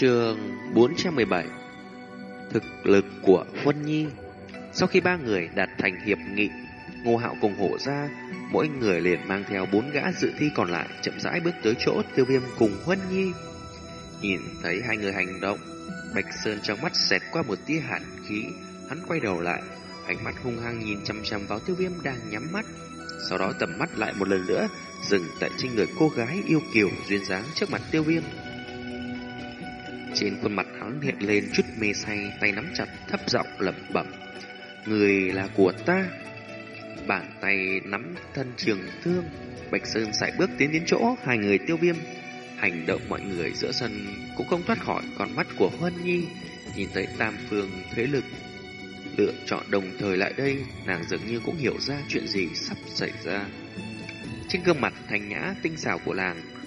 Trường 417 Thực lực của Huân Nhi. Sau khi ba người đạt thành hiệp nghị, Ngô Hạo cùng hộ ra Mỗi người liền mang theo bốn gã dự thi còn lại Chậm rãi bước tới chỗ tiêu viêm cùng Huân Nhi. Nhìn thấy hai người hành động, Bạch Sơn trong mắt xẹt qua một tia hàn khí. Hắn quay đầu lại, Ánh mắt hung hăng nhìn chăm chăm vào tiêu viêm đang nhắm mắt. Sau đó tầm mắt lại một lần nữa, Dừng tại trên người cô gái yêu kiều duyên dáng trước mặt tiêu viêm trên khuôn mặt hắn hiện lên chút mê say, tay nắm chặt, thấp giọng lẩm bẩm. Người là của ta. Bàn tay nắm thân trường thương, Bạch Sơn sải bước tiến đến chỗ hai người tiêu viêm. Hành động mọi người giữa sân cũng không thoát khỏi con mắt của Huân Nhi. Nhìn thấy tam phương thế lực lựa chọn đồng thời lại đây, nàng dường như cũng hiểu ra chuyện gì sắp xảy ra. Trên gương mặt thanh nhã tinh xảo của nàng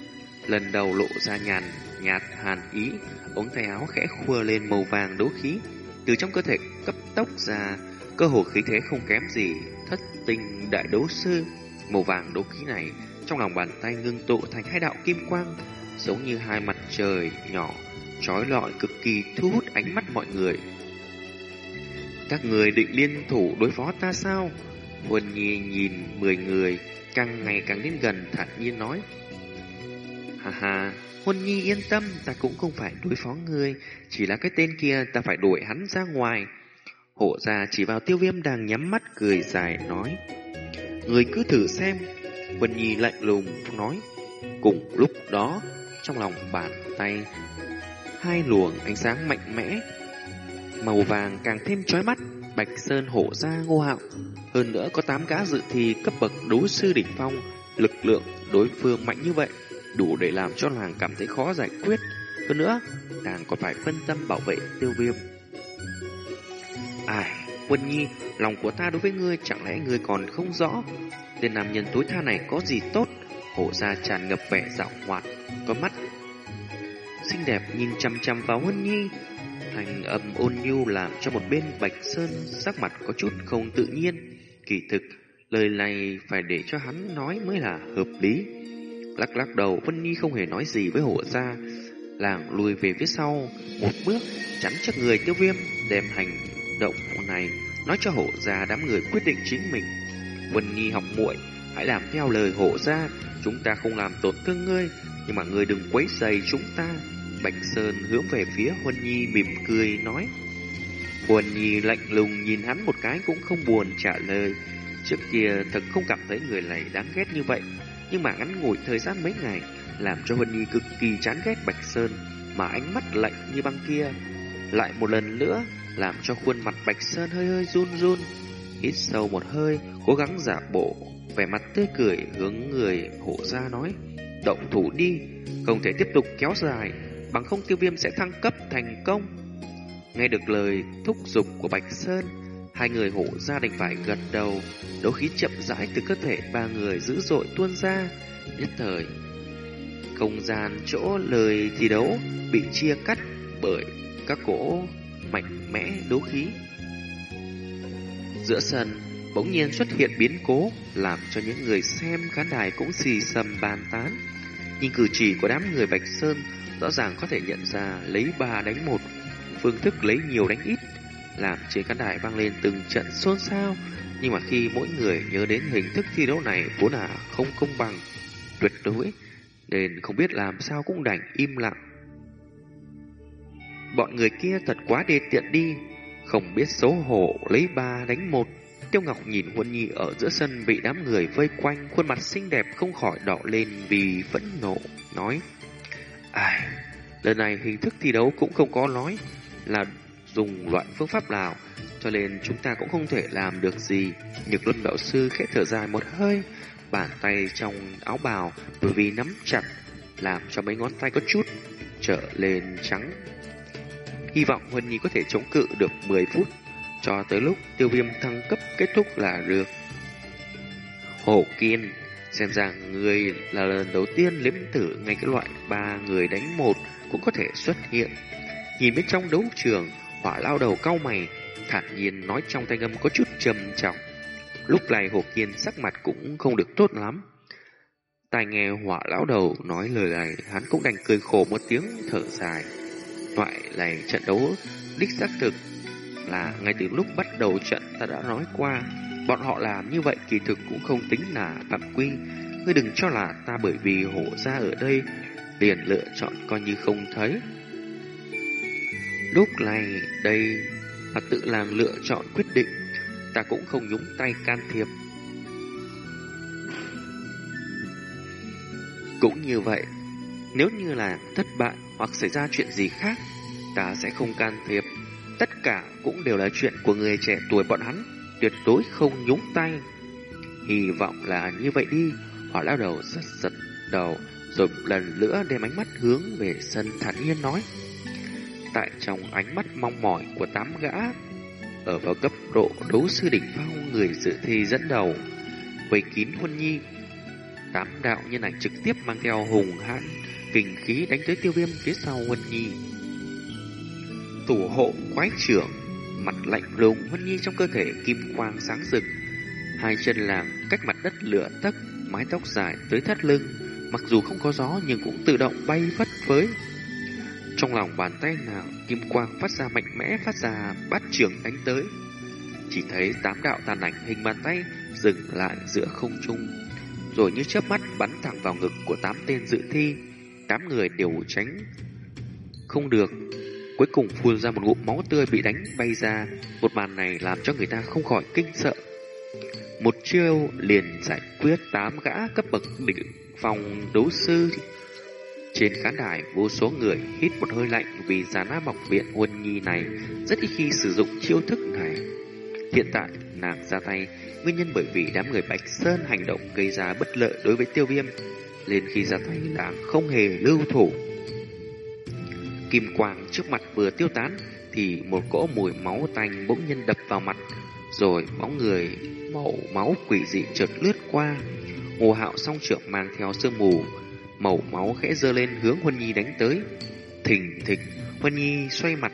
lần đầu lộ ra nhàn nhạt hàn ý, ống tay áo khẽ khua lên màu vàng đấu khí, từ trong cơ thể cấp tốc ra, cơ hồ khí thế không kém gì thất tinh đại đấu sư. Màu vàng đấu khí này trong lòng bàn tay ngưng tụ thành hai đạo kim quang, giống như hai mặt trời nhỏ, trói lọi cực kỳ thu hút ánh mắt mọi người. Các người định liên thủ đối phó ta sao? Huân Nhi nhìn mười người, càng ngày càng đến gần thản nhiên nói. Ha ha, Huân Nhi yên tâm, ta cũng không phải đối phó ngươi, chỉ là cái tên kia ta phải đuổi hắn ra ngoài. Hộ gia chỉ vào tiêu viêm đang nhắm mắt cười dài nói. Người cứ thử xem. Huân Nhi lạnh lùng nói. Cùng lúc đó, trong lòng bàn tay, hai luồng ánh sáng mạnh mẽ, màu vàng càng thêm chói mắt, Bạch Sơn hộ gia ngô hạo. Hơn nữa có tám gã dự thi cấp bậc đối sư đỉnh phong, lực lượng đối phương mạnh như vậy đủ để làm cho nàng cảm thấy khó giải quyết. Hơn nữa, nàng còn phải phân tâm bảo vệ tiêu viêm. Ai, Quân Nhi, lòng của ta đối với ngươi chẳng lẽ ngươi còn không rõ? Tên nam nhân tối tha này có gì tốt? Hổ ra tràn ngập vẻ dạo hoạt, có mắt xinh đẹp nhìn chăm chăm vào Huân Nhi. Thành âm ôn nhu làm cho một bên Bạch Sơn sắc mặt có chút không tự nhiên. Kỳ thực, lời này phải để cho hắn nói mới là hợp lý. Lắc lắc đầu, Vân Nhi không hề nói gì với hổ gia. Làng lùi về phía sau, một bước, chắn trước người tiêu viêm, đem hành động này nói cho hổ gia đám người quyết định chính mình. Vân Nhi học muội, hãy làm theo lời hổ gia, chúng ta không làm tổn thương ngươi, nhưng mà ngươi đừng quấy rầy chúng ta. Bạch Sơn hướng về phía Huân Nhi mỉm cười nói. Huân Nhi lạnh lùng nhìn hắn một cái cũng không buồn trả lời. Trước kia thật không cảm thấy người này đáng ghét như vậy, nhưng mà ngắn ngủi thời gian mấy ngày làm cho huân Nhi cực kỳ chán ghét Bạch Sơn, mà ánh mắt lạnh như băng kia lại một lần nữa làm cho khuôn mặt Bạch Sơn hơi hơi run run. Hít sâu một hơi, cố gắng giả bộ, vẻ mặt tươi cười hướng người hộ gia nói, động thủ đi, không thể tiếp tục kéo dài, bằng không tiêu viêm sẽ thăng cấp thành công. Nghe được lời thúc giục của Bạch Sơn, Hai người hộ gia đành phải gật đầu, đấu khí chậm rãi từ cơ thể ba người dữ dội tuôn ra, nhất thời. Không gian chỗ lời thi đấu bị chia cắt bởi các cỗ mạnh mẽ đấu khí. Giữa sân, bỗng nhiên xuất hiện biến cố, làm cho những người xem khán đài cũng xì xầm bàn tán. nhưng cử chỉ của đám người Bạch Sơn, rõ ràng có thể nhận ra lấy ba đánh một, phương thức lấy nhiều đánh ít làm trên khán đài vang lên từng trận xôn xao. Nhưng mà khi mỗi người nhớ đến hình thức thi đấu này vốn là không công bằng, tuyệt đối, nên không biết làm sao cũng đành im lặng. Bọn người kia thật quá đê tiện đi, không biết xấu hổ lấy ba đánh một. Tiêu Ngọc nhìn Huân Nhi ở giữa sân bị đám người vây quanh, khuôn mặt xinh đẹp không khỏi đỏ lên vì phẫn nộ, nói Ai, lần này hình thức thi đấu cũng không có nói là dùng loại phương pháp nào, cho nên chúng ta cũng không thể làm được gì. Nhược luân đạo sư khẽ thở dài một hơi, bàn tay trong áo bào bởi vì nắm chặt, làm cho mấy ngón tay có chút trở lên trắng. Hy vọng Huân Nhi có thể chống cự được 10 phút, cho tới lúc tiêu viêm thăng cấp kết thúc là được. Hổ Kiên, xem ra người là lần đầu tiên liếm thử ngay cái loại ba người đánh một cũng có thể xuất hiện. Nhìn bên trong đấu trường, Hỏa lao đầu cau mày, thản nhiên nói trong thanh âm có chút trầm trọng. Lúc này Hồ Kiên sắc mặt cũng không được tốt lắm. Tai nghe hỏa lão đầu nói lời này, hắn cũng đành cười khổ một tiếng thở dài. Loại này trận đấu đích xác thực là ngay từ lúc bắt đầu trận ta đã nói qua, bọn họ làm như vậy kỳ thực cũng không tính là phạm quy. Ngươi đừng cho là ta bởi vì hổ ra ở đây liền lựa chọn coi như không thấy. Lúc này đây là tự làm lựa chọn quyết định, ta cũng không nhúng tay can thiệp. Cũng như vậy, nếu như là thất bại hoặc xảy ra chuyện gì khác, ta sẽ không can thiệp. Tất cả cũng đều là chuyện của người trẻ tuổi bọn hắn, tuyệt đối không nhúng tay. Hy vọng là như vậy đi, họ lao đầu giật giật đầu, rồi lần nữa đem ánh mắt hướng về sân thản nhiên nói. Tại trong ánh mắt mong mỏi của tám gã, ở vào cấp độ đấu sư đỉnh phong người dự thi dẫn đầu, vây kín huân nhi. Tám đạo nhân ảnh trực tiếp mang theo hùng hãn, kinh khí đánh tới tiêu viêm phía sau huân nhi. Thủ hộ quái trưởng, mặt lạnh lùng huân nhi trong cơ thể kim quang sáng rực, hai chân làm cách mặt đất lửa tấc, mái tóc dài tới thắt lưng, mặc dù không có gió nhưng cũng tự động bay phất phới. Trong lòng bàn tay nào, kim quang phát ra mạnh mẽ phát ra bát trường đánh tới. Chỉ thấy tám đạo tàn ảnh hình bàn tay dừng lại giữa không trung, rồi như chớp mắt bắn thẳng vào ngực của tám tên dự thi. Tám người đều tránh không được. Cuối cùng phun ra một ngụm máu tươi bị đánh bay ra. Một màn này làm cho người ta không khỏi kinh sợ. Một chiêu liền giải quyết tám gã cấp bậc đỉnh phòng đấu sư. Trên khán đài, vô số người hít một hơi lạnh vì già na bọc viện huân nhi này rất ít khi sử dụng chiêu thức này. Hiện tại, nàng ra tay, nguyên nhân bởi vì đám người Bạch Sơn hành động gây ra bất lợi đối với tiêu viêm, nên khi ra tay nàng không hề lưu thủ. Kim quang trước mặt vừa tiêu tán, thì một cỗ mùi máu tanh bỗng nhiên đập vào mặt, rồi bóng người màu máu quỷ dị chợt lướt qua. Ngô Hạo song trượng mang theo sương mù, màu máu khẽ dơ lên hướng Huân Nhi đánh tới. Thình thịch, Huân Nhi xoay mặt,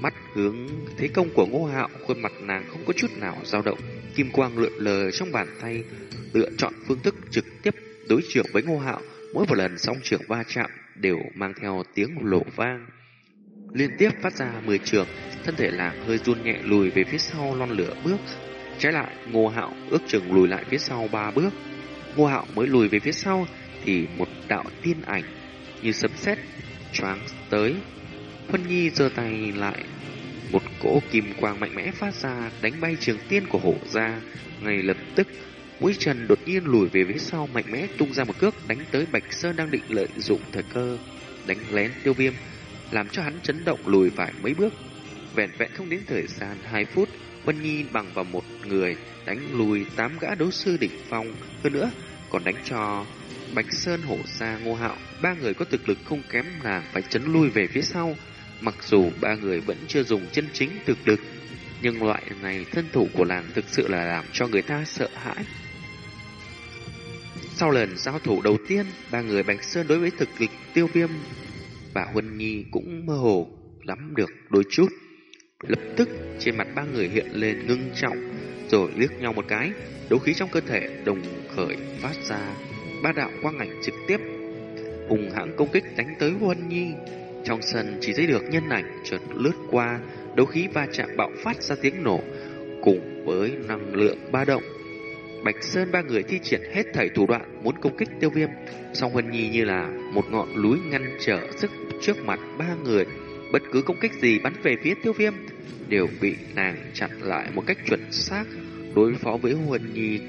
mắt hướng thế công của Ngô Hạo, khuôn mặt nàng không có chút nào dao động. Kim quang lượn lờ trong bàn tay, lựa chọn phương thức trực tiếp đối trưởng với Ngô Hạo. Mỗi một lần song trưởng va chạm đều mang theo tiếng lộ vang. Liên tiếp phát ra 10 trường, thân thể nàng hơi run nhẹ lùi về phía sau lon lửa bước. Trái lại, Ngô Hạo ước chừng lùi lại phía sau ba bước. Ngô Hạo mới lùi về phía sau thì một đạo tiên ảnh như sấm sét choáng tới. Huân Nhi giơ tay lại, một cỗ kim quang mạnh mẽ phát ra đánh bay trường tiên của hổ Gia. Ngay lập tức, mũi trần đột nhiên lùi về phía sau mạnh mẽ tung ra một cước đánh tới Bạch Sơn đang định lợi dụng thời cơ đánh lén tiêu viêm, làm cho hắn chấn động lùi vài mấy bước. Vẹn vẹn không đến thời gian 2 phút, Vân Nhi bằng vào một người đánh lùi tám gã đấu sư đỉnh phong, hơn nữa còn đánh cho Bạch Sơn hổ Sa, ngô hạo, ba người có thực lực không kém nàng phải chấn lui về phía sau. Mặc dù ba người vẫn chưa dùng chân chính thực lực, nhưng loại này thân thủ của nàng thực sự là làm cho người ta sợ hãi. Sau lần giao thủ đầu tiên, ba người Bạch Sơn đối với thực lực tiêu viêm, và Huân Nhi cũng mơ hồ lắm được đôi chút. Lập tức trên mặt ba người hiện lên ngưng trọng, rồi liếc nhau một cái, đấu khí trong cơ thể đồng khởi phát ra ba đạo quang ảnh trực tiếp hùng hãng công kích đánh tới Huân Nhi. Trong sân chỉ thấy được nhân ảnh chợt lướt qua, đấu khí va chạm bạo phát ra tiếng nổ, cùng với năng lượng ba động. Bạch Sơn ba người thi triển hết thảy thủ đoạn muốn công kích tiêu viêm, song Huân Nhi như là một ngọn núi ngăn trở sức trước mặt ba người. Bất cứ công kích gì bắn về phía tiêu viêm đều bị nàng chặn lại một cách chuẩn xác đối phó với Huân Nhi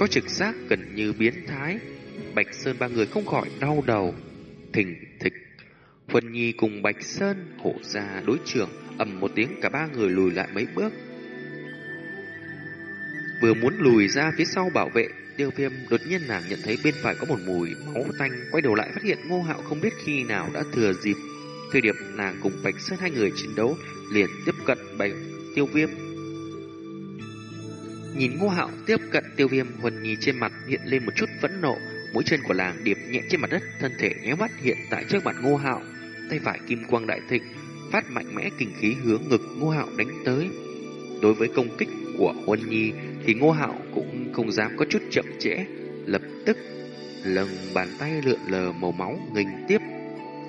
có trực giác gần như biến thái. Bạch Sơn ba người không khỏi đau đầu. Thình thịch. Huân Nhi cùng Bạch Sơn hổ ra đối trường, ầm một tiếng cả ba người lùi lại mấy bước. Vừa muốn lùi ra phía sau bảo vệ, tiêu viêm đột nhiên nàng nhận thấy bên phải có một mùi máu tanh, quay đầu lại phát hiện ngô hạo không biết khi nào đã thừa dịp. Thời điểm nàng cùng Bạch Sơn hai người chiến đấu, liền tiếp cận bạch tiêu viêm Nhìn ngô hạo tiếp cận tiêu viêm Huân Nhi trên mặt hiện lên một chút phẫn nộ Mũi chân của làng điệp nhẹ trên mặt đất Thân thể nhéo mắt hiện tại trước mặt ngô hạo. Tay phải kim quang đại thịnh Phát mạnh mẽ kinh khí hướng ngực ngô hạo đánh tới. Đối với công kích của Huân Nhi Thì ngô hạo cũng không dám có chút chậm trễ Lập tức lồng bàn tay lượn lờ màu máu nghênh tiếp.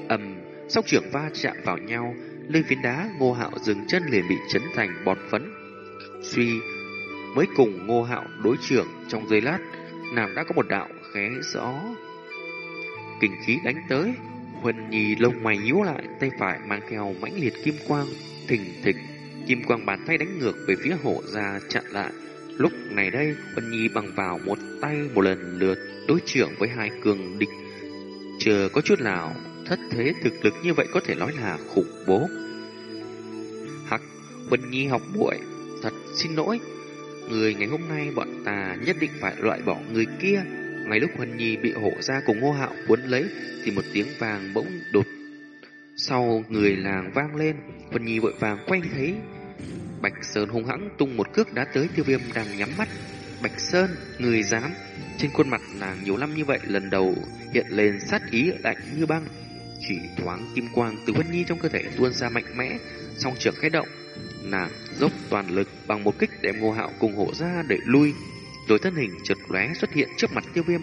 Ầm sóc trưởng va chạm vào nhau, lên phiến đá ngô hạo dừng chân liền bị chấn thành bọt phấn. Suy mới cùng ngô hạo đối trưởng trong giây lát, nàng đã có một đạo khé rõ. kình khí đánh tới, Huân Nhi lông mày nhíu lại, tay phải mang theo mãnh liệt kim quang, thình thịch, kim quang bàn tay đánh ngược về phía hộ ra chặn lại. Lúc này đây, Huân Nhi bằng vào một tay một lần lượt đối trưởng với hai cường địch. Chờ có chút nào thất thế thực lực như vậy có thể nói là khủng bố. Hắc, Huân Nhi học muội, thật xin lỗi. Người ngày hôm nay bọn ta nhất định phải loại bỏ người kia. Ngay lúc Huân Nhi bị hộ ra cùng ngô hạo cuốn lấy thì một tiếng vàng bỗng đột sau người làng vang lên, huân Nhi vội vàng quay thấy Bạch Sơn hung hãng tung một cước đá tới tiêu viêm đang nhắm mắt. Bạch Sơn, người dám. Trên khuôn mặt nàng nhiều năm như vậy lần đầu hiện lên sát ý lạnh như băng. Chỉ thoáng kim quang từ huân Nhi trong cơ thể tuôn ra mạnh mẽ, song trưởng khẽ động. Nàng dốc toàn lực bằng một kích đem ngô hạo cùng hộ ra để lui. Rồi thân hình chợt lóe xuất hiện trước mặt tiêu viêm.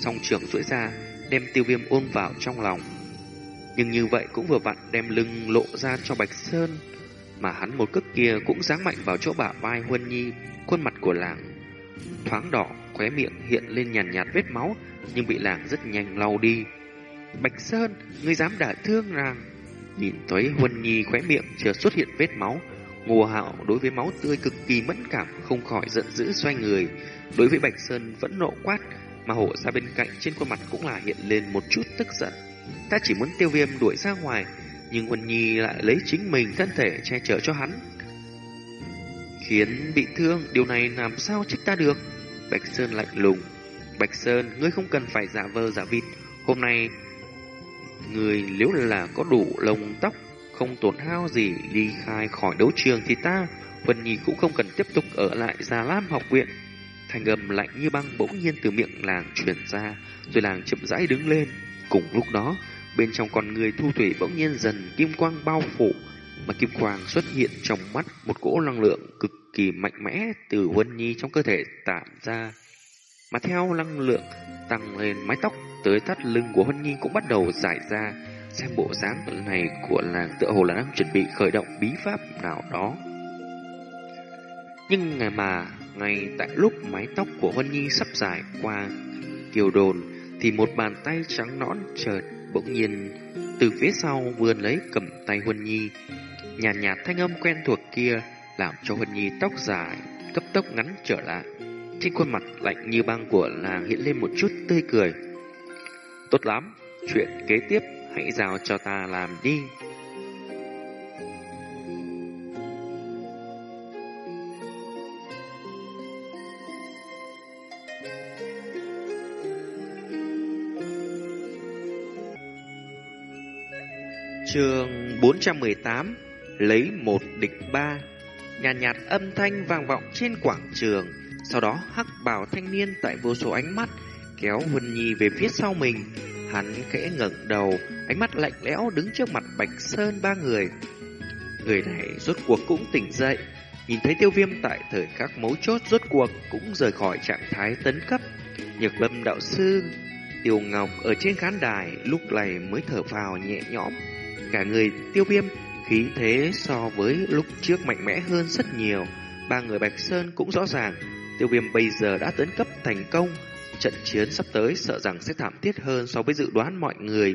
Song trưởng duỗi ra, đem tiêu viêm ôm vào trong lòng. Nhưng như vậy cũng vừa vặn đem lưng lộ ra cho Bạch Sơn mà hắn một cước kia cũng giáng mạnh vào chỗ bả vai Huân Nhi, khuôn mặt của làng thoáng đỏ, khóe miệng hiện lên nhàn nhạt, nhạt vết máu, nhưng bị làng rất nhanh lau đi. Bạch Sơn, ngươi dám đả thương nàng? Nhìn thấy Huân Nhi khóe miệng chưa xuất hiện vết máu, Ngô Hạo đối với máu tươi cực kỳ mẫn cảm, không khỏi giận dữ xoay người. Đối với Bạch Sơn vẫn nộ quát, mà hộ ra bên cạnh trên khuôn mặt cũng là hiện lên một chút tức giận. Ta chỉ muốn tiêu viêm đuổi ra ngoài, nhưng Huân Nhi lại lấy chính mình thân thể che chở cho hắn. Khiến bị thương, điều này làm sao trách ta được? Bạch Sơn lạnh lùng. Bạch Sơn, ngươi không cần phải giả vờ giả vịt. Hôm nay, người nếu là có đủ lông tóc, không tổn hao gì ly khai khỏi đấu trường thì ta, Huân Nhi cũng không cần tiếp tục ở lại Già Lam học viện. Thành âm lạnh như băng bỗng nhiên từ miệng làng truyền ra, rồi làng chậm rãi đứng lên. Cùng lúc đó, Bên trong con người thu thủy bỗng nhiên dần kim quang bao phủ, mà kim quang xuất hiện trong mắt một cỗ năng lượng cực kỳ mạnh mẽ từ Huân Nhi trong cơ thể tản ra. Mà theo năng lượng tăng lên mái tóc tới thắt lưng của Huân Nhi cũng bắt đầu giải ra, xem bộ dáng này của làng tựa hồ là đang chuẩn bị khởi động bí pháp nào đó. Nhưng ngày mà, ngay tại lúc mái tóc của Huân Nhi sắp dài qua kiều đồn, thì một bàn tay trắng nõn chợt bỗng nhiên từ phía sau vươn lấy cầm tay Huân Nhi. Nhàn nhạt, thanh âm quen thuộc kia làm cho Huân Nhi tóc dài cấp tốc ngắn trở lại. Trên khuôn mặt lạnh như băng của nàng hiện lên một chút tươi cười. Tốt lắm, chuyện kế tiếp hãy giao cho ta làm đi. Trường 418 Lấy một địch ba Nhàn nhạt, nhạt âm thanh vang vọng trên quảng trường Sau đó hắc bảo thanh niên tại vô số ánh mắt Kéo Huân Nhi về phía sau mình Hắn khẽ ngẩng đầu Ánh mắt lạnh lẽo đứng trước mặt Bạch Sơn ba người Người này rốt cuộc cũng tỉnh dậy Nhìn thấy tiêu viêm tại thời khắc mấu chốt rốt cuộc cũng rời khỏi trạng thái tấn cấp Nhược lâm đạo sư Tiêu Ngọc ở trên khán đài lúc này mới thở vào nhẹ nhõm Cả người tiêu viêm khí thế so với lúc trước mạnh mẽ hơn rất nhiều. Ba người Bạch Sơn cũng rõ ràng, tiêu viêm bây giờ đã tấn cấp thành công. Trận chiến sắp tới sợ rằng sẽ thảm thiết hơn so với dự đoán mọi người.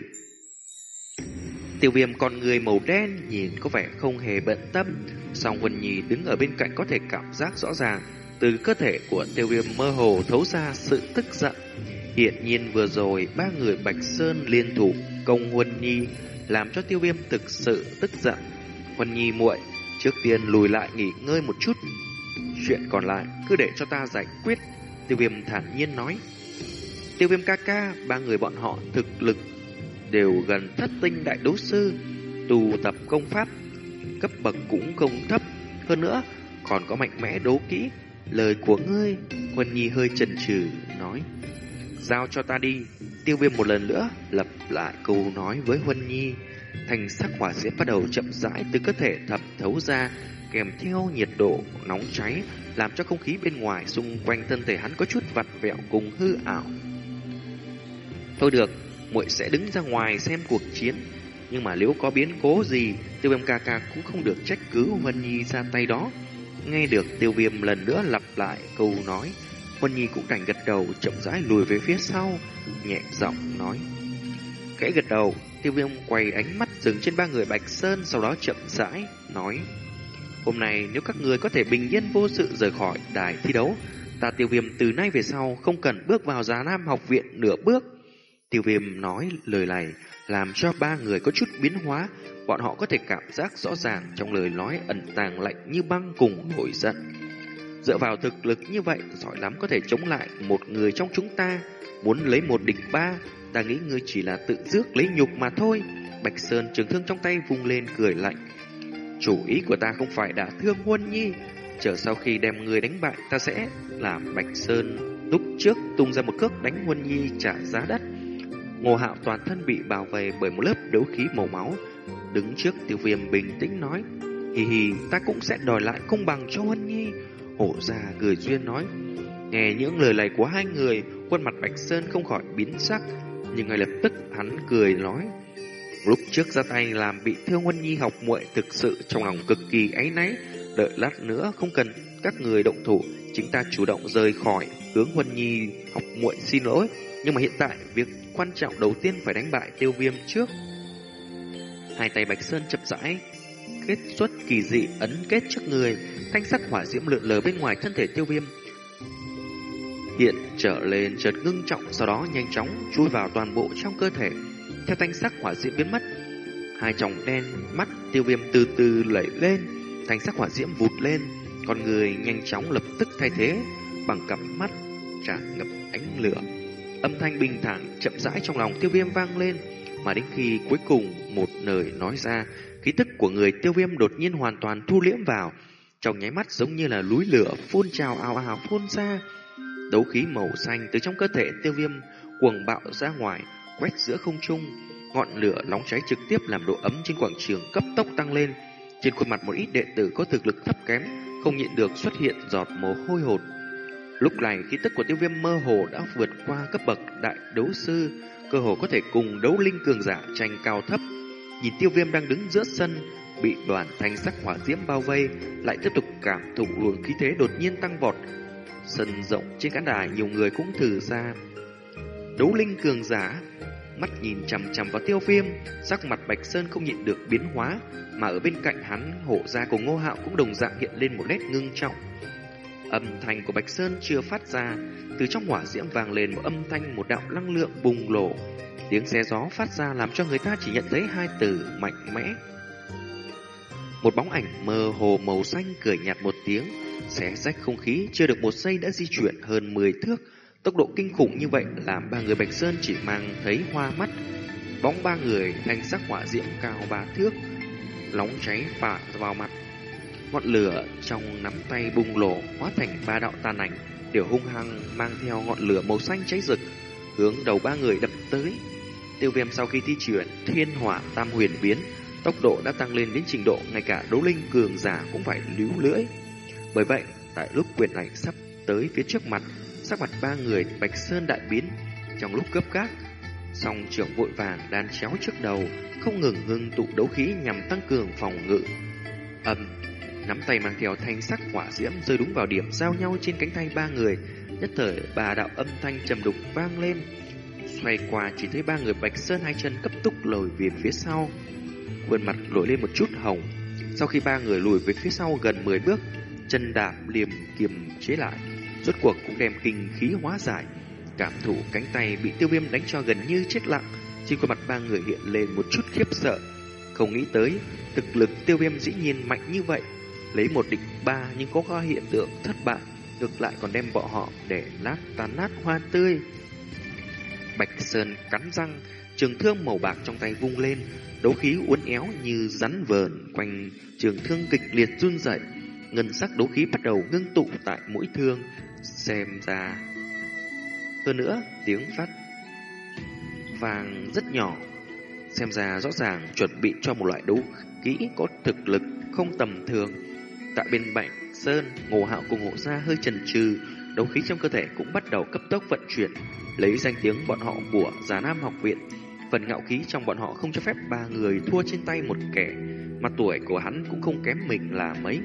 Tiêu viêm con người màu đen nhìn có vẻ không hề bận tâm. Song Vân Nhi đứng ở bên cạnh có thể cảm giác rõ ràng từ cơ thể của tiêu viêm mơ hồ thấu ra sự tức giận. Hiện nhiên vừa rồi ba người Bạch Sơn liên thủ công Huân Nhi làm cho tiêu viêm thực sự tức giận. Huân Nhi muội trước tiên lùi lại nghỉ ngơi một chút. Chuyện còn lại cứ để cho ta giải quyết. Tiêu viêm thản nhiên nói. Tiêu viêm ca ca, ba người bọn họ thực lực đều gần thất tinh đại đấu sư, tu tập công pháp, cấp bậc cũng không thấp. Hơn nữa, còn có mạnh mẽ đấu kỹ. Lời của ngươi, Huân Nhi hơi chần chừ nói. Giao cho ta đi, Tiêu viêm một lần nữa lặp lại câu nói với Huân Nhi. Thành sắc hỏa diễm bắt đầu chậm rãi từ cơ thể thẩm thấu ra, kèm theo nhiệt độ nóng cháy, làm cho không khí bên ngoài xung quanh thân thể hắn có chút vặt vẹo cùng hư ảo. Thôi được, muội sẽ đứng ra ngoài xem cuộc chiến. Nhưng mà nếu có biến cố gì, tiêu viêm ca ca cũng không được trách cứ Huân Nhi ra tay đó. Nghe được tiêu viêm lần nữa lặp lại câu nói, Huân Nhi cũng đành gật đầu chậm rãi lùi về phía sau, nhẹ giọng nói. Khẽ gật đầu, tiêu viêm quay ánh mắt dừng trên ba người Bạch Sơn sau đó chậm rãi, nói. Hôm nay nếu các người có thể bình yên vô sự rời khỏi đài thi đấu, ta tiêu viêm từ nay về sau không cần bước vào giá nam học viện nửa bước. Tiêu viêm nói lời này làm cho ba người có chút biến hóa, bọn họ có thể cảm giác rõ ràng trong lời nói ẩn tàng lạnh như băng cùng nổi giận. Dựa vào thực lực như vậy, giỏi lắm có thể chống lại một người trong chúng ta. Muốn lấy một địch ba, ta nghĩ ngươi chỉ là tự rước lấy nhục mà thôi. Bạch Sơn trường thương trong tay vung lên cười lạnh. Chủ ý của ta không phải đả thương Huân Nhi. Chờ sau khi đem người đánh bại, ta sẽ làm Bạch Sơn lúc trước tung ra một cước đánh Huân Nhi trả giá đắt Ngô Hạo toàn thân bị bảo vệ bởi một lớp đấu khí màu máu. Đứng trước tiêu viêm bình tĩnh nói, Hì hì, ta cũng sẽ đòi lại công bằng cho Huân Nhi. Hổ già cười duyên nói, Nghe những lời này của hai người, khuôn mặt Bạch Sơn không khỏi biến sắc, nhưng ngay lập tức hắn cười nói, Lúc trước ra tay làm bị thương Huân Nhi học muội thực sự trong lòng cực kỳ áy náy, đợi lát nữa không cần các người động thủ, chính ta chủ động rời khỏi, hướng Huân Nhi học muội xin lỗi. Nhưng mà hiện tại, việc quan trọng đầu tiên phải đánh bại tiêu viêm trước. Hai tay Bạch Sơn chậm rãi, kết xuất kỳ dị ấn kết trước người, thanh sắc hỏa diễm lượn lờ bên ngoài thân thể tiêu viêm. Hiện trở lên chợt ngưng trọng, sau đó nhanh chóng chui vào toàn bộ trong cơ thể. Theo thanh sắc hỏa diễm biến mất, hai tròng đen mắt tiêu viêm từ từ lẩy lên, thanh sắc hỏa diễm vụt lên, con người nhanh chóng lập tức thay thế bằng cặp mắt tràn ngập ánh lửa. Âm thanh bình thản chậm rãi trong lòng tiêu viêm vang lên, mà đến khi cuối cùng một lời nói ra, khí tức của người tiêu viêm đột nhiên hoàn toàn thu liễm vào, trong nháy mắt giống như là núi lửa phun trào ào ào phun ra. Đấu khí màu xanh từ trong cơ thể tiêu viêm cuồng bạo ra ngoài, quét giữa không trung, ngọn lửa nóng cháy trực tiếp làm độ ấm trên quảng trường cấp tốc tăng lên. Trên khuôn mặt một ít đệ tử có thực lực thấp kém, không nhịn được xuất hiện giọt mồ hôi hột. Lúc này khí tức của tiêu viêm mơ hồ đã vượt qua cấp bậc đại đấu sư, cơ hồ có thể cùng đấu linh cường giả tranh cao thấp. Nhìn tiêu viêm đang đứng giữa sân, bị đoàn thanh sắc hỏa diễm bao vây, lại tiếp tục cảm thụ luồng khí thế đột nhiên tăng vọt. Sân rộng trên khán đài nhiều người cũng thử ra. Đấu linh cường giả, mắt nhìn chằm chằm vào tiêu viêm, sắc mặt Bạch Sơn không nhịn được biến hóa, mà ở bên cạnh hắn hộ gia của Ngô Hạo cũng đồng dạng hiện lên một nét ngưng trọng. Âm thanh của Bạch Sơn chưa phát ra, từ trong hỏa diễm vang lên một âm thanh một đạo năng lượng bùng nổ. Tiếng xe gió phát ra làm cho người ta chỉ nhận thấy hai từ mạnh mẽ. Một bóng ảnh mơ hồ màu xanh cười nhạt một tiếng, xé rách không khí chưa được một giây đã di chuyển hơn 10 thước. Tốc độ kinh khủng như vậy làm ba người Bạch Sơn chỉ mang thấy hoa mắt. Bóng ba người thanh sắc hỏa diễm cao ba thước, nóng cháy phả vào mặt. Ngọn lửa trong nắm tay bùng nổ hóa thành ba đạo tàn ảnh, đều hung hăng mang theo ngọn lửa màu xanh cháy rực, hướng đầu ba người đập tới. Tiêu viêm sau khi thi chuyển thiên hỏa tam huyền biến, tốc độ đã tăng lên đến trình độ ngay cả đấu linh cường giả cũng phải líu lưỡi. Bởi vậy, tại lúc quyền ảnh sắp tới phía trước mặt, sắc mặt ba người Bạch Sơn đại biến. Trong lúc gấp gáp, song trưởng vội vàng đan chéo trước đầu, không ngừng ngưng tụ đấu khí nhằm tăng cường phòng ngự. ầm nắm tay mang theo thanh sắc hỏa diễm rơi đúng vào điểm giao nhau trên cánh tay ba người. Nhất thời bà đạo âm thanh trầm đục vang lên. Xoay qua chỉ thấy ba người Bạch Sơn hai chân cấp tốc lùi về phía sau. Khuôn mặt nổi lên một chút hồng. Sau khi ba người lùi về phía sau gần 10 bước, chân đạp liềm kiềm chế lại. Rốt cuộc cũng đem kinh khí hóa giải. Cảm thụ cánh tay bị tiêu viêm đánh cho gần như chết lặng. Trên khuôn mặt ba người hiện lên một chút khiếp sợ. Không nghĩ tới, thực lực tiêu viêm dĩ nhiên mạnh như vậy. Lấy một địch ba nhưng có có hiện tượng thất bại, ngược lại còn đem bọn họ để lát tan nát hoa tươi. Bạch Sơn cắn răng, trường thương màu bạc trong tay vung lên, đấu khí uốn éo như rắn vờn quanh trường thương kịch liệt run rẩy. Ngân sắc đấu khí bắt đầu ngưng tụ tại mũi thương, xem ra. Hơn nữa, tiếng phát vàng rất nhỏ, xem ra rõ ràng chuẩn bị cho một loại đấu khí có thực lực không tầm thường. Tại bên Bạch Sơn, Ngô Hạo cùng hộ gia hơi chần chừ, đấu khí trong cơ thể cũng bắt đầu cấp tốc vận chuyển, lấy danh tiếng bọn họ của Già Nam học viện. Phần ngạo khí trong bọn họ không cho phép ba người thua trên tay một kẻ mà tuổi của hắn cũng không kém mình là mấy.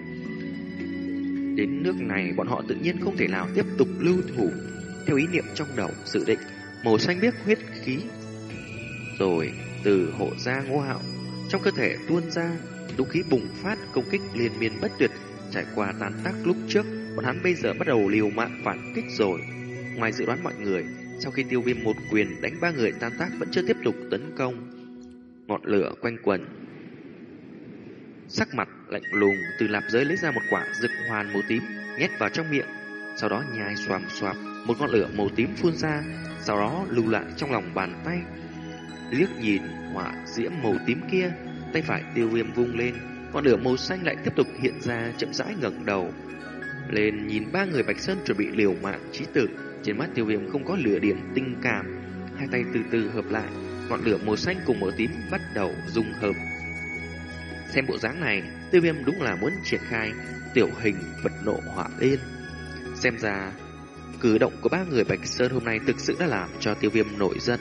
Đến nước này bọn họ tự nhiên không thể nào tiếp tục lưu thủ theo ý niệm trong đầu dự định màu xanh biếc huyết khí. Rồi từ hộ gia ngô hạo trong cơ thể tuôn ra đấu khí bùng phát, công kích liên miên bất tuyệt, trải qua tàn tác lúc trước, bọn hắn bây giờ bắt đầu liều mạng phản kích rồi. Ngoài dự đoán mọi người, sau khi tiêu viêm một quyền đánh ba người tan tác vẫn chưa tiếp tục tấn công. Ngọn lửa quanh quần, sắc mặt lạnh lùng, từ lạp giới lấy ra một quả rực hoàn màu tím, nhét vào trong miệng. Sau đó nhai xoàm xoạp một ngọn lửa màu tím phun ra, sau đó lưu lại trong lòng bàn tay. Liếc nhìn hỏa diễm màu tím kia tay phải tiêu viêm vung lên, ngọn lửa màu xanh lại tiếp tục hiện ra chậm rãi ngẩng đầu. Lên nhìn ba người bạch sơn chuẩn bị liều mạng chí tử. Trên mắt tiêu viêm không có lửa điểm tinh cảm. Hai tay từ từ hợp lại, ngọn lửa màu xanh cùng màu tím bắt đầu dung hợp. Xem bộ dáng này, tiêu viêm đúng là muốn triển khai tiểu hình vật nộ hỏa lên. Xem ra, cử động của ba người bạch sơn hôm nay thực sự đã làm cho tiêu viêm nổi giận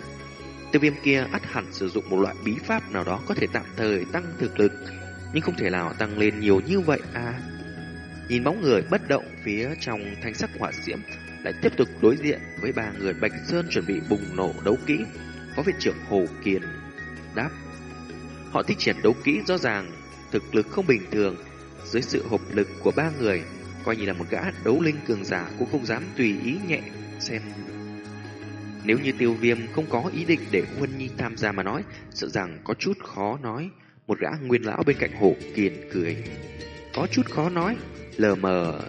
tiêu viêm kia ắt hẳn sử dụng một loại bí pháp nào đó có thể tạm thời tăng thực lực nhưng không thể nào tăng lên nhiều như vậy à nhìn bóng người bất động phía trong thanh sắc hỏa diễm lại tiếp tục đối diện với ba người Bạch Sơn chuẩn bị bùng nổ đấu kỹ. Phó viện trưởng Hồ Kiền đáp. Họ thích triển đấu kỹ rõ ràng, thực lực không bình thường. Dưới sự hợp lực của ba người, coi như là một gã đấu linh cường giả cũng không dám tùy ý nhẹ xem. Nếu như tiêu viêm không có ý định để Huân Nhi tham gia mà nói, sợ rằng có chút khó nói. Một gã nguyên lão bên cạnh Hồ Kiền cười. Có chút khó nói, lờ mờ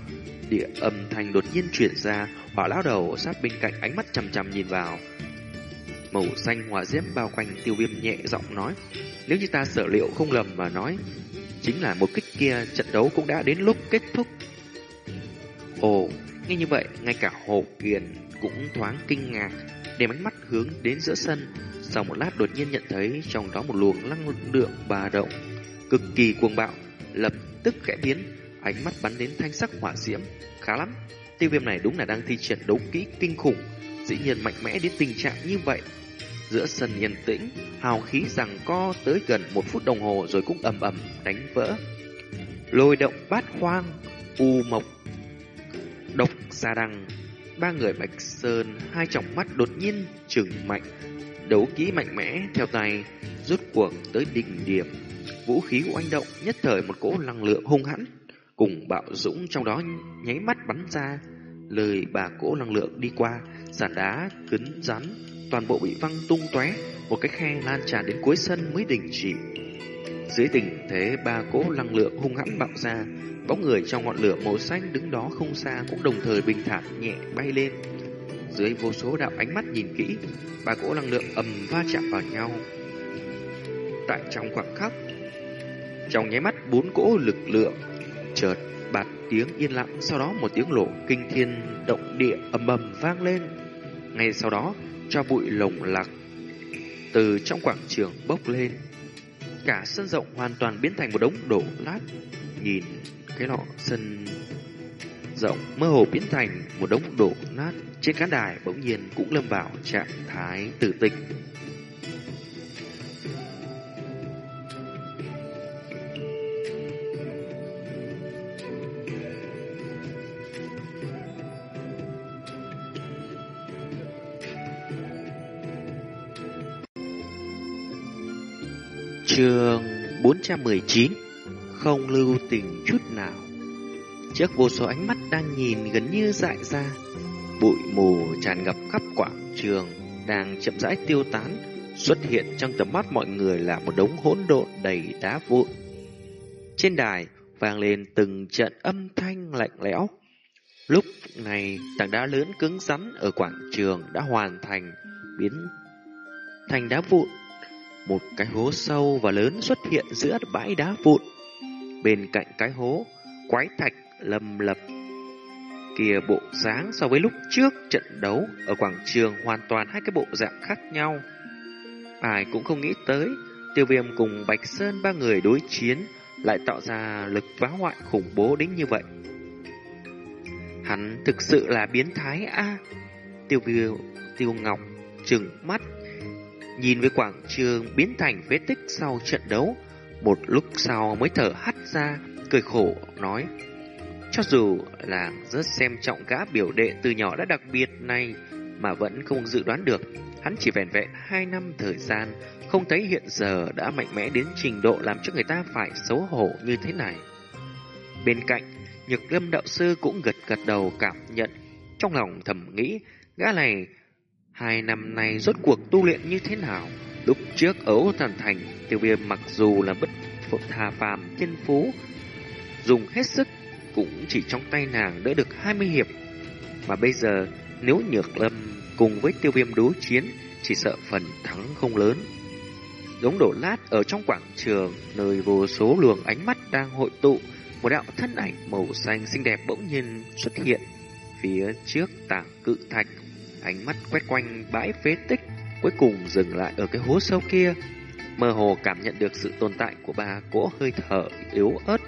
địa âm thanh đột nhiên chuyển ra, hỏa lão đầu sát bên cạnh ánh mắt chằm chằm nhìn vào. Màu xanh hỏa diễm bao quanh tiêu viêm nhẹ giọng nói, nếu như ta sở liệu không lầm mà nói, chính là một kích kia trận đấu cũng đã đến lúc kết thúc. Ồ, nghe như vậy, ngay cả Hồ Kiền cũng thoáng kinh ngạc, đem ánh mắt hướng đến giữa sân. Sau một lát đột nhiên nhận thấy trong đó một luồng năng lượng bà động, cực kỳ cuồng bạo, lập tức khẽ biến, ánh mắt bắn đến thanh sắc hỏa diễm. Khá lắm, tiêu viêm này đúng là đang thi triển đấu kỹ kinh khủng, dĩ nhiên mạnh mẽ đến tình trạng như vậy. Giữa sân yên tĩnh, hào khí rằng co tới gần một phút đồng hồ rồi cũng ầm ầm đánh vỡ. Lôi động bát hoang, u mộc, độc xa đằng, ba người bạch sơn, hai tròng mắt đột nhiên trừng mạnh, đấu kỹ mạnh mẽ theo tay, rút cuộc tới đỉnh điểm. Vũ khí oanh động nhất thời một cỗ năng lượng hung hãn cùng bạo dũng trong đó nháy mắt bắn ra, lời bà cỗ năng lượng đi qua, giàn đá cứng rắn, toàn bộ bị văng tung tóe, một cái khe lan tràn đến cuối sân mới đình chỉ. Dưới tình thế ba cỗ năng lượng hung hãn bạo ra, bóng người trong ngọn lửa màu xanh đứng đó không xa cũng đồng thời bình thản nhẹ bay lên. Dưới vô số đạo ánh mắt nhìn kỹ, ba cỗ năng lượng ầm va chạm vào nhau. Tại trong khoảng khắc, trong nháy mắt bốn cỗ lực lượng chợt bạt tiếng yên lặng, sau đó một tiếng lộ kinh thiên động địa ầm ầm vang lên. Ngay sau đó, cho bụi lồng lạc từ trong quảng trường bốc lên. Cả sân rộng hoàn toàn biến thành một đống đổ lát. Nhìn cái lọ sân rộng mơ hồ biến thành một đống đổ nát trên khán đài bỗng nhiên cũng lâm vào trạng thái tử tịch 419 Không lưu tình chút nào. Trước vô số ánh mắt đang nhìn gần như dại ra, Bụi mù tràn ngập khắp quảng trường Đang chậm rãi tiêu tán, Xuất hiện trong tầm mắt mọi người là một đống hỗn độn đầy đá vụn. Trên đài vang lên từng trận âm thanh lạnh lẽo. Lúc này, tảng đá lớn cứng rắn ở quảng trường đã hoàn thành biến thành đá vụn một cái hố sâu và lớn xuất hiện giữa bãi đá vụn. Bên cạnh cái hố, quái thạch lầm lập. Kia bộ dáng so với lúc trước trận đấu ở quảng trường hoàn toàn hai cái bộ dạng khác nhau. Ai cũng không nghĩ tới, tiêu viêm cùng Bạch Sơn ba người đối chiến lại tạo ra lực phá hoại khủng bố đến như vậy. Hắn thực sự là biến thái a Tiêu viêm, tiêu ngọc, trừng mắt nhìn với quảng trường biến thành phế tích sau trận đấu. Một lúc sau mới thở hắt ra, cười khổ, nói. Cho dù là rất xem trọng gã biểu đệ từ nhỏ đã đặc biệt này mà vẫn không dự đoán được, hắn chỉ vẹn vẹn hai năm thời gian, không thấy hiện giờ đã mạnh mẽ đến trình độ làm cho người ta phải xấu hổ như thế này. Bên cạnh, Nhược Lâm đạo sư cũng gật gật đầu cảm nhận, trong lòng thầm nghĩ, gã này hai năm nay rốt cuộc tu luyện như thế nào? Lúc trước ở Ô Thần Thành, tiêu viêm mặc dù là bất phụ thà phàm thiên phú, dùng hết sức cũng chỉ trong tay nàng đỡ được 20 hiệp. Mà bây giờ, nếu Nhược Lâm cùng với tiêu viêm đối chiến, chỉ sợ phần thắng không lớn. Giống đổ lát ở trong quảng trường, nơi vô số luồng ánh mắt đang hội tụ, một đạo thân ảnh màu xanh xinh đẹp bỗng nhiên xuất hiện phía trước tảng cự thạch. Ánh mắt quét quanh bãi phế tích, cuối cùng dừng lại ở cái hố sâu kia. Mơ hồ cảm nhận được sự tồn tại của ba cỗ hơi thở yếu ớt.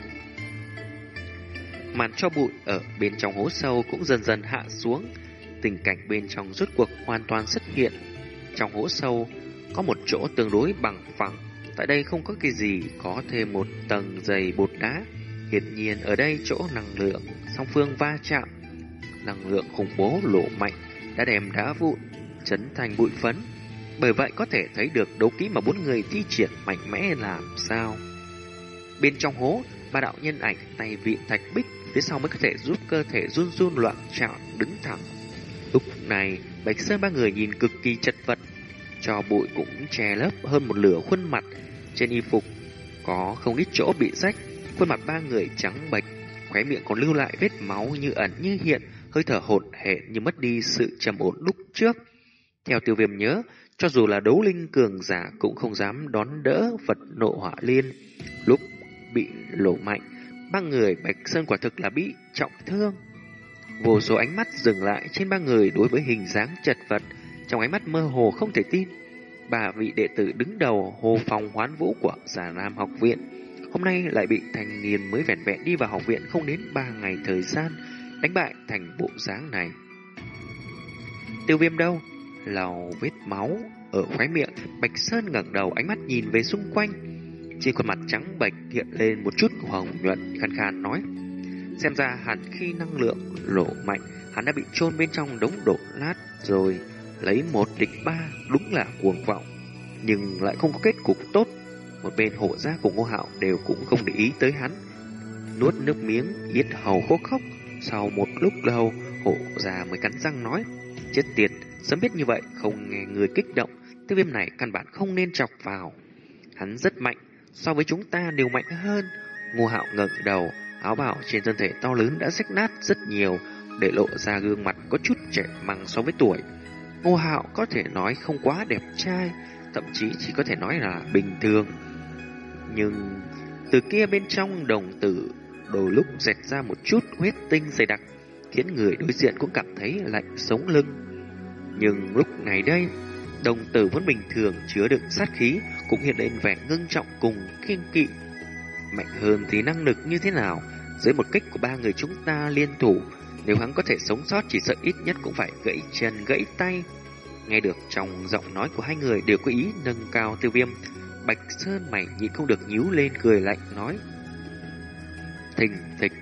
Màn cho bụi ở bên trong hố sâu cũng dần dần hạ xuống. Tình cảnh bên trong rốt cuộc hoàn toàn xuất hiện. Trong hố sâu có một chỗ tương đối bằng phẳng. Tại đây không có cái gì có thêm một tầng dày bột đá. Hiển nhiên ở đây chỗ năng lượng song phương va chạm. Năng lượng khủng bố lộ mạnh đã đem đá vụn chấn thành bụi phấn. Bởi vậy có thể thấy được đấu kỹ mà bốn người thi triển mạnh mẽ làm sao. Bên trong hố, ba đạo nhân ảnh tay vị thạch bích phía sau mới có thể giúp cơ thể run run loạn trạo đứng thẳng. Lúc này, Bạch Sơn ba người nhìn cực kỳ chật vật, cho bụi cũng che lấp hơn một lửa khuôn mặt trên y phục có không ít chỗ bị rách, khuôn mặt ba người trắng bệch, khóe miệng còn lưu lại vết máu như ẩn như hiện, hơi thở hổn hển như mất đi sự trầm ổn lúc trước. Theo Tiêu Viêm nhớ, cho dù là đấu linh cường giả cũng không dám đón đỡ vật nộ hỏa liên. Lúc bị lộ mạnh, ba người Bạch Sơn quả thực là bị trọng thương. Vô số ánh mắt dừng lại trên ba người đối với hình dáng chật vật, trong ánh mắt mơ hồ không thể tin. Bà vị đệ tử đứng đầu hồ phòng hoán vũ của giả nam học viện, hôm nay lại bị thành niên mới vẹn vẹn đi vào học viện không đến ba ngày thời gian, đánh bại thành bộ dáng này. Tiêu viêm đâu? Lào vết máu ở khóe miệng, Bạch Sơn ngẩng đầu ánh mắt nhìn về xung quanh. Trên khuôn mặt trắng bệch hiện lên một chút hồng nhuận khàn khàn nói. Xem ra hẳn khi năng lượng lộ mạnh, hắn đã bị chôn bên trong đống đổ lát rồi lấy một địch ba, đúng là cuồng vọng. Nhưng lại không có kết cục tốt. Một bên hộ gia cùng ngô hạo đều cũng không để ý tới hắn. Nuốt nước miếng, yết hầu khô khóc. Sau một lúc lâu, hộ già mới cắn răng nói. Chết tiệt, sớm biết như vậy, không nghe người kích động. Tiêu viêm này căn bản không nên chọc vào. Hắn rất mạnh, so với chúng ta đều mạnh hơn. Ngô hạo ngẩng đầu, áo bào trên thân thể to lớn đã rách nát rất nhiều, để lộ ra gương mặt có chút trẻ măng so với tuổi. Ngô Hạo có thể nói không quá đẹp trai, thậm chí chỉ có thể nói là bình thường. Nhưng từ kia bên trong đồng tử đôi lúc dẹt ra một chút huyết tinh dày đặc, khiến người đối diện cũng cảm thấy lạnh sống lưng. Nhưng lúc này đây, đồng tử vẫn bình thường chứa đựng sát khí cũng hiện lên vẻ ngưng trọng cùng kiên kỵ. Mạnh hơn thì năng lực như thế nào? Dưới một kích của ba người chúng ta liên thủ, nếu hắn có thể sống sót chỉ sợ ít nhất cũng phải gãy chân gãy tay. Nghe được trong giọng nói của hai người đều có ý nâng cao tiêu viêm. Bạch Sơn mày nhịn không được nhíu lên cười lạnh nói. Thình thịch.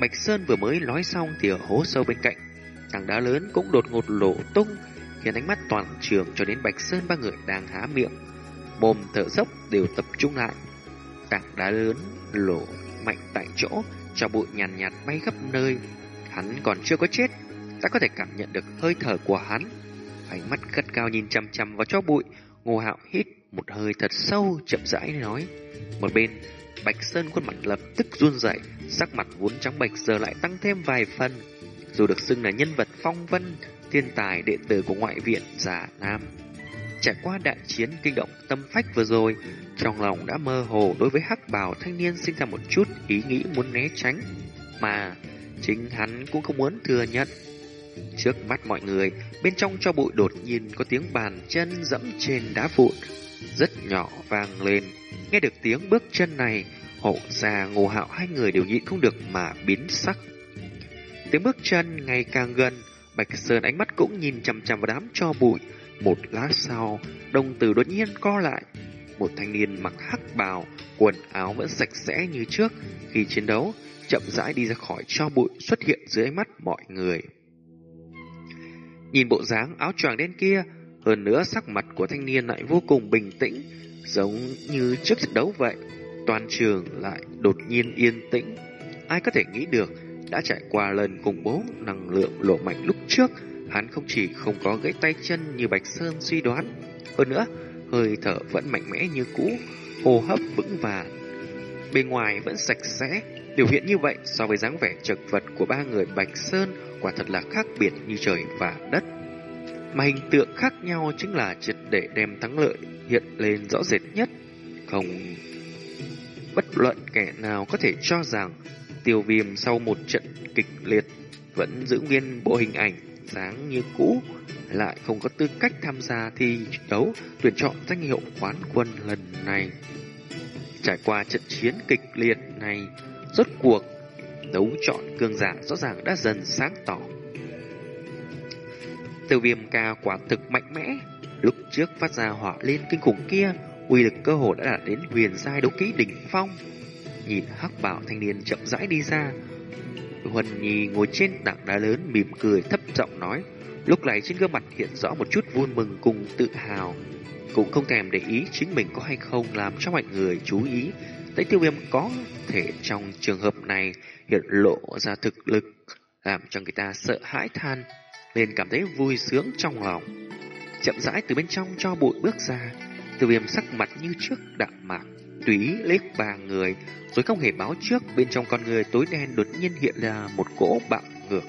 Bạch Sơn vừa mới nói xong thì ở hố sâu bên cạnh. Tảng đá lớn cũng đột ngột lộ tung khiến ánh mắt toàn trường cho đến Bạch Sơn ba người đang há miệng. Mồm thở dốc đều tập trung lại. Tảng đá lớn lộ mạnh tại chỗ, cho bụi nhàn nhạt, nhạt bay khắp nơi. Hắn còn chưa có chết, ta có thể cảm nhận được hơi thở của hắn. Ánh mắt gắt cao nhìn chăm chăm vào cho bụi, Ngô Hạo hít một hơi thật sâu, chậm rãi nói. Một bên, Bạch Sơn khuôn mặt lập tức run rẩy, sắc mặt vốn trắng bệch giờ lại tăng thêm vài phần. Dù được xưng là nhân vật phong vân, thiên tài đệ tử của ngoại viện giả nam. Trải qua đại chiến kinh động tâm phách vừa rồi, trong lòng đã mơ hồ đối với hắc bào thanh niên sinh ra một chút ý nghĩ muốn né tránh. Mà chính hắn cũng không muốn thừa nhận. Trước mắt mọi người, bên trong cho bụi đột nhiên có tiếng bàn chân dẫm trên đá vụn, rất nhỏ vang lên. Nghe được tiếng bước chân này, hộ già ngô hạo hai người đều nhịn không được mà biến sắc. Tiếng bước chân ngày càng gần, Bạch Sơn ánh mắt cũng nhìn chằm chằm vào đám cho bụi, Một lát sau, đồng tử đột nhiên co lại. Một thanh niên mặc hắc bào, quần áo vẫn sạch sẽ như trước. Khi chiến đấu, chậm rãi đi ra khỏi cho bụi xuất hiện dưới ánh mắt mọi người. Nhìn bộ dáng áo choàng đen kia, hơn nữa sắc mặt của thanh niên lại vô cùng bình tĩnh, giống như trước trận đấu vậy. Toàn trường lại đột nhiên yên tĩnh. Ai có thể nghĩ được, đã trải qua lần cùng bố năng lượng lộ mạnh lúc trước, hắn không chỉ không có gãy tay chân như Bạch Sơn suy đoán, hơn nữa, hơi thở vẫn mạnh mẽ như cũ, hô hấp vững vàng. Bên ngoài vẫn sạch sẽ, biểu hiện như vậy so với dáng vẻ chật vật của ba người Bạch Sơn quả thật là khác biệt như trời và đất. Mà hình tượng khác nhau chính là triệt để đem thắng lợi hiện lên rõ rệt nhất. Không bất luận kẻ nào có thể cho rằng tiêu viêm sau một trận kịch liệt vẫn giữ nguyên bộ hình ảnh dáng như cũ lại không có tư cách tham gia thi đấu tuyển chọn danh hiệu quán quân lần này. Trải qua trận chiến kịch liệt này, rốt cuộc đấu chọn cường giả rõ ràng đã dần sáng tỏ. Tiêu viêm ca quả thực mạnh mẽ, lúc trước phát ra hỏa lên kinh khủng kia, uy lực cơ hồ đã đạt đến huyền giai đấu kỹ đỉnh phong. Nhìn hắc bảo thanh niên chậm rãi đi ra, Huân Nhi ngồi trên tảng đá lớn mỉm cười thấp giọng nói, lúc này trên gương mặt hiện rõ một chút vui mừng cùng tự hào. Cũng không thèm để ý chính mình có hay không làm cho mọi người chú ý. Thấy tiêu viêm có thể trong trường hợp này hiện lộ ra thực lực, làm cho người ta sợ hãi than, nên cảm thấy vui sướng trong lòng. Chậm rãi từ bên trong cho bụi bước ra, tiêu viêm sắc mặt như trước đạm mạc, túy liếc ba người, rồi không hề báo trước bên trong con người tối đen đột nhiên hiện ra một cỗ bạo ngược.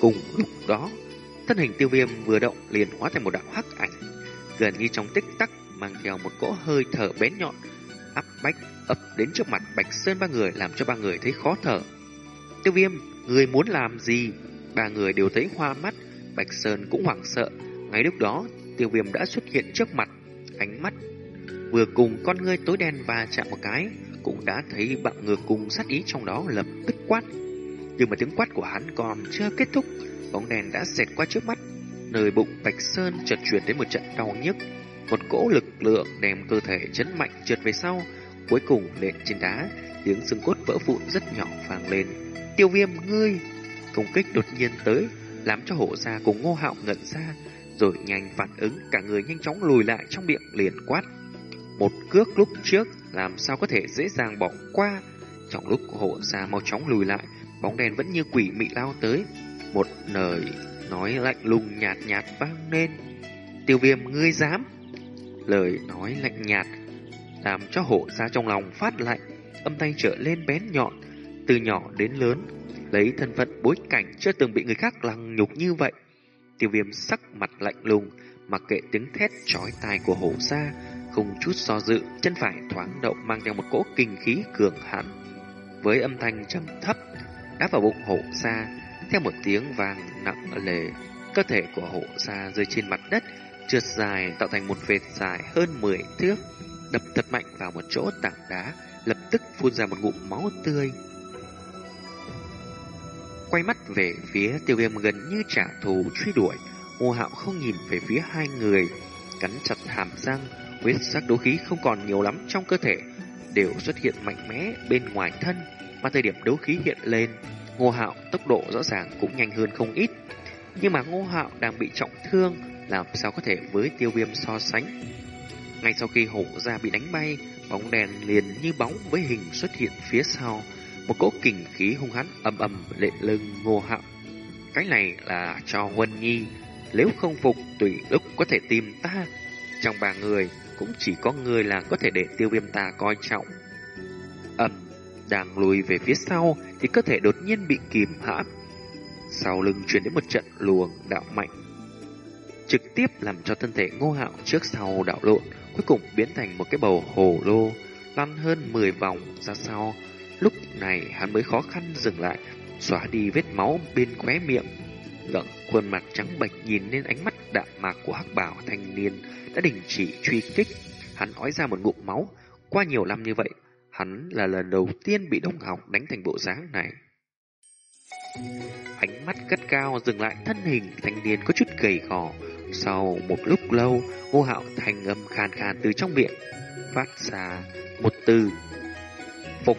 Cùng lúc đó, thân hình tiêu viêm vừa động liền hóa thành một đạo hắc ảnh, gần như trong tích tắc mang theo một cỗ hơi thở bén nhọn, áp bách ập đến trước mặt Bạch Sơn ba người làm cho ba người thấy khó thở. Tiêu viêm, người muốn làm gì? Ba người đều thấy hoa mắt, Bạch Sơn cũng hoảng sợ. Ngay lúc đó, tiêu viêm đã xuất hiện trước mặt, ánh mắt vừa cùng con ngươi tối đen và chạm một cái, cũng đã thấy bạo ngược cùng sát ý trong đó lập tức quát. Nhưng mà tiếng quát của hắn còn chưa kết thúc, bóng đèn đã xẹt qua trước mắt, nơi bụng Bạch Sơn chợt chuyển đến một trận đau nhức. Một cỗ lực lượng đem cơ thể chấn mạnh trượt về sau, cuối cùng nện trên đá, tiếng xương cốt vỡ vụn rất nhỏ vang lên. Tiêu viêm ngươi! Công kích đột nhiên tới, làm cho hổ ra cùng ngô hạo ngẩn ra, rồi nhanh phản ứng cả người nhanh chóng lùi lại trong miệng liền quát. Một cước lúc trước làm sao có thể dễ dàng bỏ qua. Trong lúc hộ xa mau chóng lùi lại, bóng đèn vẫn như quỷ mị lao tới. Một lời nói lạnh lùng nhạt nhạt vang lên. Tiêu viêm ngươi dám. Lời nói lạnh nhạt làm cho hộ ra trong lòng phát lạnh, âm thanh trở lên bén nhọn, từ nhỏ đến lớn, lấy thân phận bối cảnh chưa từng bị người khác lăng nhục như vậy. Tiêu viêm sắc mặt lạnh lùng, mặc kệ tiếng thét chói tai của hổ ra, không chút do dự, chân phải thoáng động mang theo một cỗ kinh khí cường hãn. Với âm thanh trầm thấp, đáp vào bụng hổ ra, theo một tiếng vang nặng lề, cơ thể của hổ ra rơi trên mặt đất, trượt dài tạo thành một vệt dài hơn 10 thước, đập thật mạnh vào một chỗ tảng đá, lập tức phun ra một ngụm máu tươi. Quay mắt về phía tiêu viêm gần như trả thù truy đuổi, Ngô Hạo không nhìn về phía hai người, cắn chặt hàm răng, huyết sắc đấu khí không còn nhiều lắm trong cơ thể, đều xuất hiện mạnh mẽ bên ngoài thân, mà thời điểm đấu khí hiện lên, Ngô Hạo tốc độ rõ ràng cũng nhanh hơn không ít. Nhưng mà Ngô Hạo đang bị trọng thương, làm sao có thể với tiêu viêm so sánh. Ngay sau khi hổ ra bị đánh bay, bóng đèn liền như bóng với hình xuất hiện phía sau, một cỗ kình khí hung hãn âm âm lệ lưng Ngô Hạo. Cái này là cho Huân Nhi, nếu không phục tùy lúc có thể tìm ta. Trong ba người, cũng chỉ có người là có thể để tiêu viêm ta coi trọng. Ẩm, đang lùi về phía sau thì cơ thể đột nhiên bị kìm hãm. Sau lưng truyền đến một trận luồng đạo mạnh. Trực tiếp làm cho thân thể ngô hạo trước sau đảo lộn, cuối cùng biến thành một cái bầu hồ lô, lăn hơn 10 vòng ra sau. Lúc này hắn mới khó khăn dừng lại, xóa đi vết máu bên khóe miệng. Gặng khuôn mặt trắng bệch nhìn lên ánh mắt đạm mạc của hắc bảo thanh niên đã đình chỉ truy kích. Hắn ói ra một ngụm máu. Qua nhiều năm như vậy, hắn là lần đầu tiên bị Đông Học đánh thành bộ dáng này. Ánh mắt cất cao dừng lại thân hình thanh niên có chút gầy gò. Sau một lúc lâu, ngô hạo thành âm khan khan từ trong miệng, phát ra một từ. Phục